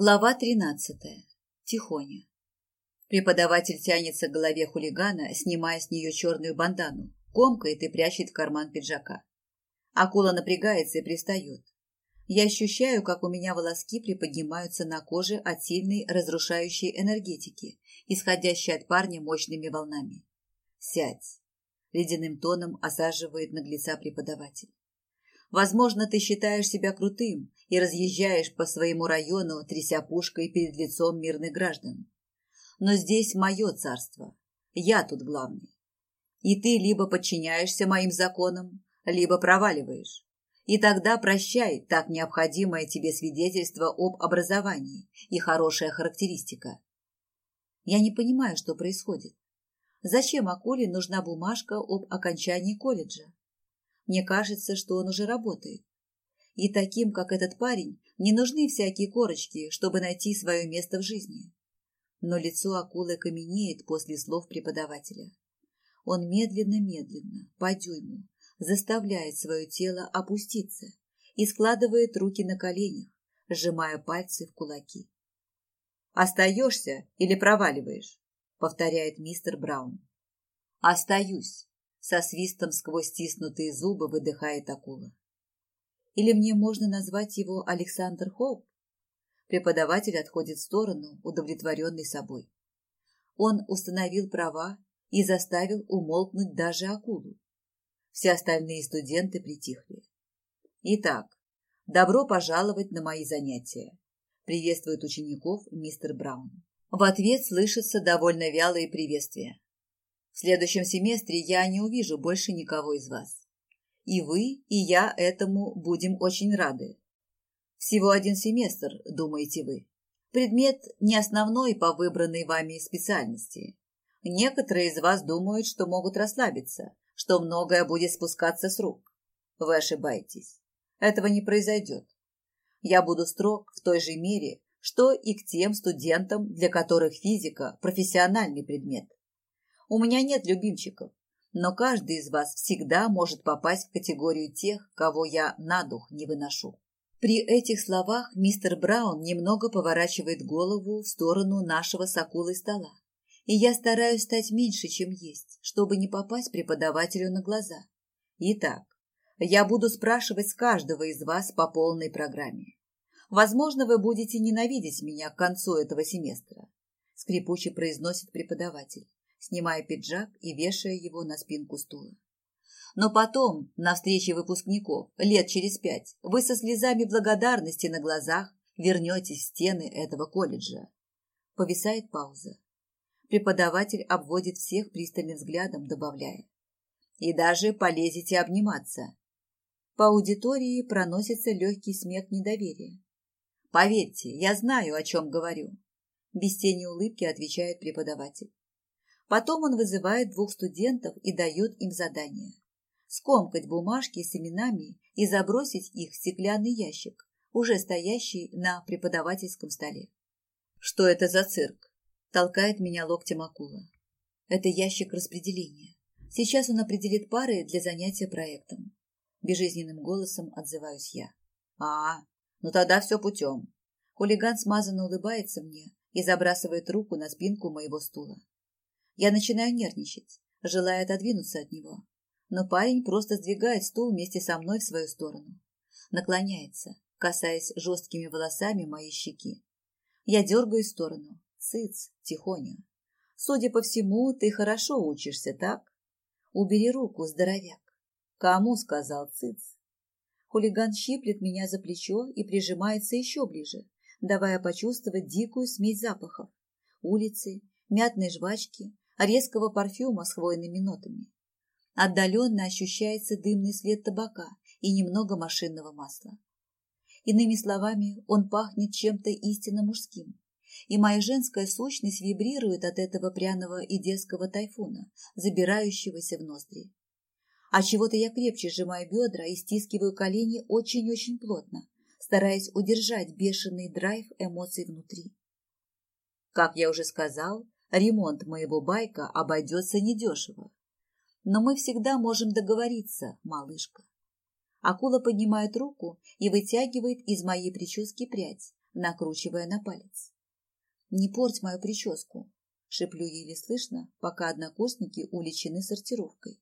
Глава тринадцатая. Тихоня. Преподаватель тянется к голове хулигана, снимая с нее черную бандану, комкает и прячет в карман пиджака. Акула напрягается и пристает. Я ощущаю, как у меня волоски приподнимаются на коже от сильной разрушающей энергетики, исходящей от парня мощными волнами. «Сядь!» — ледяным тоном осаживает наглеца преподаватель. Возможно, ты считаешь себя крутым и разъезжаешь по своему району, тряся пушкой перед лицом мирных граждан. Но здесь мое царство. Я тут главный. И ты либо подчиняешься моим законам, либо проваливаешь. И тогда прощай так необходимое тебе свидетельство об образовании и хорошая характеристика. Я не понимаю, что происходит. Зачем Акуле нужна бумажка об окончании колледжа? Мне кажется, что он уже работает. И таким, как этот парень, не нужны всякие корочки, чтобы найти свое место в жизни. Но лицо акулы каменеет после слов преподавателя. Он медленно-медленно, по дюйму, заставляет свое тело опуститься и складывает руки на коленях, сжимая пальцы в кулаки. «Остаешься или проваливаешь?» — повторяет мистер Браун. «Остаюсь», со свистом сквозь стиснутые зубы выдыхает акула. Или мне можно назвать его Александр Хоуп? Преподаватель отходит в сторону, удовлетворенный собой. Он установил права и заставил умолкнуть даже акулу. Все остальные студенты притихли. Итак, добро пожаловать на мои занятия. Приветствует учеников мистер Браун. В ответ слышатся довольно вялые приветствия. В следующем семестре я не увижу больше никого из вас. И вы, и я этому будем очень рады. Всего один семестр, думаете вы. Предмет не основной по выбранной вами специальности. Некоторые из вас думают, что могут расслабиться, что многое будет спускаться с рук. Вы ошибаетесь. Этого не произойдет. Я буду строг в той же мере, что и к тем студентам, для которых физика – профессиональный предмет. У меня нет любимчиков, но каждый из вас всегда может попасть в категорию тех, кого я на дух не выношу. При этих словах мистер Браун немного поворачивает голову в сторону нашего с акулой стола, и я стараюсь стать меньше, чем есть, чтобы не попасть преподавателю на глаза. Итак, я буду спрашивать с каждого из вас по полной программе. Возможно, вы будете ненавидеть меня к концу этого семестра, скрипуче произносит преподаватель снимая пиджак и вешая его на спинку стула. Но потом, на встрече выпускников, лет через пять, вы со слезами благодарности на глазах вернетесь в стены этого колледжа. Повисает пауза. Преподаватель обводит всех пристальным взглядом, добавляя. И даже полезете обниматься. По аудитории проносится легкий смех недоверия. Поверьте, я знаю, о чем говорю. Без тени улыбки отвечает преподаватель. Потом он вызывает двух студентов и дает им задание. Скомкать бумажки с именами и забросить их в стеклянный ящик, уже стоящий на преподавательском столе. «Что это за цирк?» – толкает меня локтем акула. «Это ящик распределения. Сейчас он определит пары для занятия проектом». Безжизненным голосом отзываюсь я. «А, ну тогда все путем». Хулиган смазанно улыбается мне и забрасывает руку на спинку моего стула. Я начинаю нервничать, желая отодвинуться от него. Но парень просто сдвигает стул вместе со мной в свою сторону. Наклоняется, касаясь жесткими волосами моей щеки. Я дергаю в сторону. Цыц, тихоня. Судя по всему, ты хорошо учишься, так? Убери руку, здоровяк. Кому сказал цыц? Хулиган щиплет меня за плечо и прижимается еще ближе, давая почувствовать дикую смесь запахов. Улицы, мятной жвачки, резкого парфюма с хвойными нотами. Отдаленно ощущается дымный след табака и немного машинного масла. Иными словами, он пахнет чем-то истинно мужским, и моя женская сущность вибрирует от этого пряного и дерзкого тайфуна, забирающегося в ноздри. А чего-то я крепче сжимаю бедра и стискиваю колени очень-очень плотно, стараясь удержать бешеный драйв эмоций внутри. Как я уже сказал, Ремонт моего байка обойдется недешево. Но мы всегда можем договориться, малышка. Акула поднимает руку и вытягивает из моей прически прядь, накручивая на палец. «Не порть мою прическу», — шеплю еле слышно, пока однокурсники увлечены сортировкой.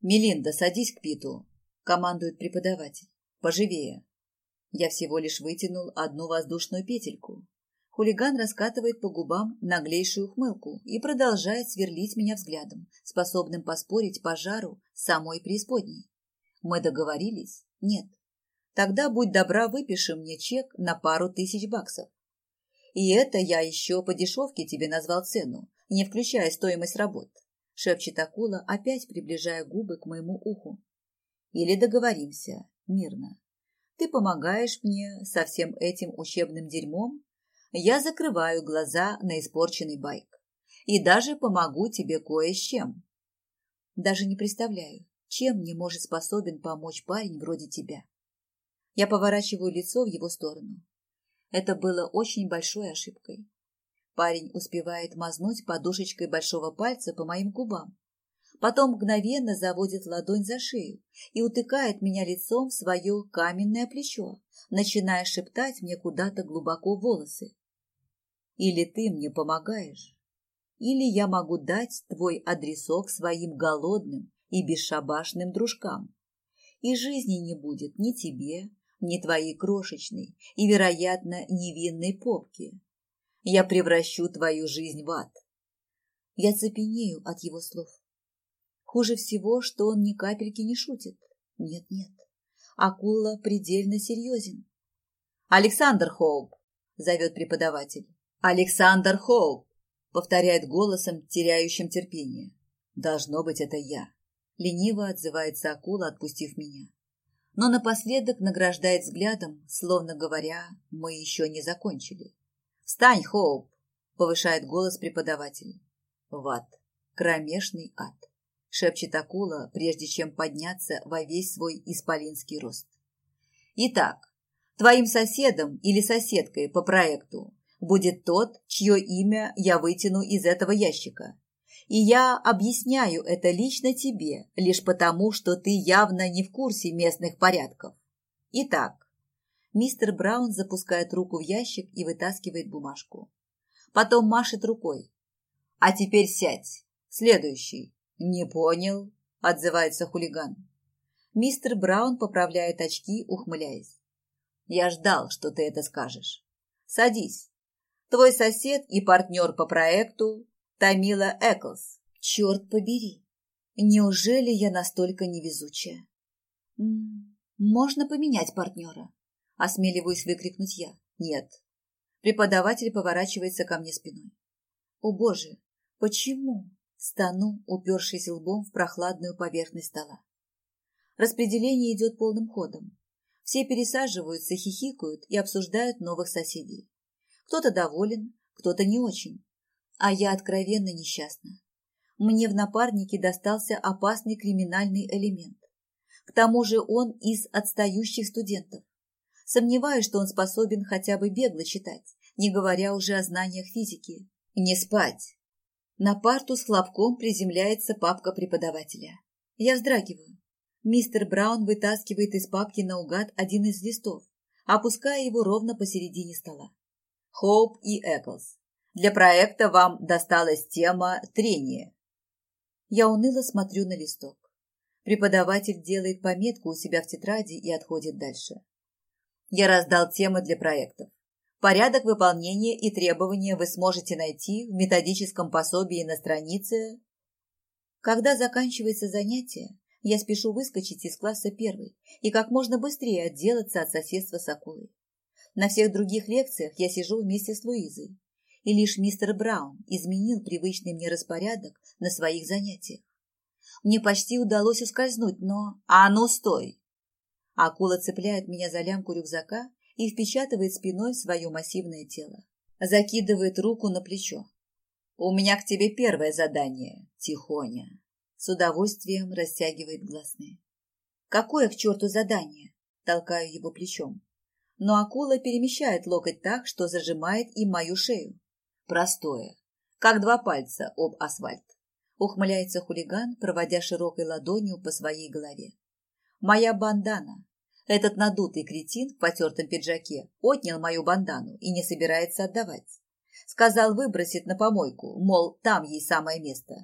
«Мелинда, садись к Питу», — командует преподаватель. «Поживее». Я всего лишь вытянул одну воздушную петельку. Хулиган раскатывает по губам наглейшую ухмылку и продолжает сверлить меня взглядом, способным поспорить пожару самой преисподней. Мы договорились? Нет. Тогда будь добра, выпиши мне чек на пару тысяч баксов. И это я еще по дешевке тебе назвал цену, не включая стоимость работ шепчет акула, опять приближая губы к моему уху. Или договоримся мирно. Ты помогаешь мне со всем этим учебным дерьмом, я закрываю глаза на испорченный байк. И даже помогу тебе кое с чем. Даже не представляю, чем мне может способен помочь парень вроде тебя. Я поворачиваю лицо в его сторону. Это было очень большой ошибкой. Парень успевает мазнуть подушечкой большого пальца по моим губам. Потом мгновенно заводит ладонь за шею и утыкает меня лицом в свое каменное плечо, начиная шептать мне куда-то глубоко волосы. Или ты мне помогаешь, или я могу дать твой адресок своим голодным и бесшабашным дружкам. И жизни не будет ни тебе, ни твоей крошечной и, вероятно, невинной попки я превращу твою жизнь в ад. Я цепенею от его слов. Хуже всего, что он ни капельки не шутит. Нет-нет, акула предельно серьезен. «Александр Хоуп!» – зовет преподаватель. «Александр Хоуп!» – повторяет голосом, теряющим терпение. «Должно быть, это я!» – лениво отзывается акула, отпустив меня. Но напоследок награждает взглядом, словно говоря, мы еще не закончили. «Встань, Хоуп!» — повышает голос преподаватель. В ад. Кромешный ад. Шепчет акула, прежде чем подняться во весь свой исполинский рост. Итак, твоим соседом или соседкой по проекту будет тот, чье имя я вытяну из этого ящика. И я объясняю это лично тебе, лишь потому, что ты явно не в курсе местных порядков. Итак, Мистер Браун запускает руку в ящик и вытаскивает бумажку. Потом машет рукой. «А теперь сядь. Следующий». «Не понял», – отзывается хулиган. Мистер Браун поправляет очки, ухмыляясь. «Я ждал, что ты это скажешь. Садись. Твой сосед и партнер по проекту Тамила Эклс. Черт побери, неужели я настолько невезучая? Можно поменять партнера. Осмеливаюсь выкрикнуть я. Нет. Преподаватель поворачивается ко мне спиной. О боже, почему? Стану, упершись лбом в прохладную поверхность стола. Распределение идет полным ходом. Все пересаживаются, хихикают и обсуждают новых соседей. Кто-то доволен, кто-то не очень. А я откровенно несчастна. Мне в напарнике достался опасный криминальный элемент. К тому же он из отстающих студентов. Сомневаюсь, что он способен хотя бы бегло читать, не говоря уже о знаниях физики. Не спать. На парту с хлопком приземляется папка преподавателя. Я вздрагиваю. Мистер Браун вытаскивает из папки наугад один из листов, опуская его ровно посередине стола. Хоуп и Эклс. Для проекта вам досталась тема трения. Я уныло смотрю на листок. Преподаватель делает пометку у себя в тетради и отходит дальше. Я раздал темы для проектов. Порядок выполнения и требования вы сможете найти в методическом пособии на странице. Когда заканчивается занятие, я спешу выскочить из класса первой и как можно быстрее отделаться от соседства с акулой. На всех других лекциях я сижу вместе с Луизой, и лишь мистер Браун изменил привычный мне распорядок на своих занятиях. Мне почти удалось ускользнуть, но... А ну, стой! Акула цепляет меня за лямку рюкзака и впечатывает спиной в свое массивное тело. Закидывает руку на плечо. «У меня к тебе первое задание, Тихоня». С удовольствием растягивает гласные. «Какое к черту задание?» Толкаю его плечом. Но акула перемещает локоть так, что зажимает и мою шею. Простое, как два пальца об асфальт. Ухмыляется хулиган, проводя широкой ладонью по своей голове. Моя бандана, Этот надутый кретин в потертом пиджаке отнял мою бандану и не собирается отдавать. Сказал, выбросит на помойку, мол, там ей самое место.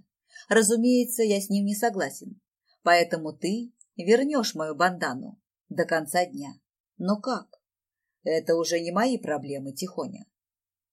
Разумеется, я с ним не согласен. Поэтому ты вернешь мою бандану до конца дня. Но как? Это уже не мои проблемы, Тихоня.